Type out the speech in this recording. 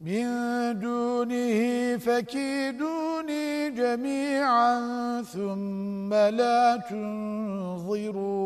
من دونه فكيدوني جميعا ثم لا تنظرون.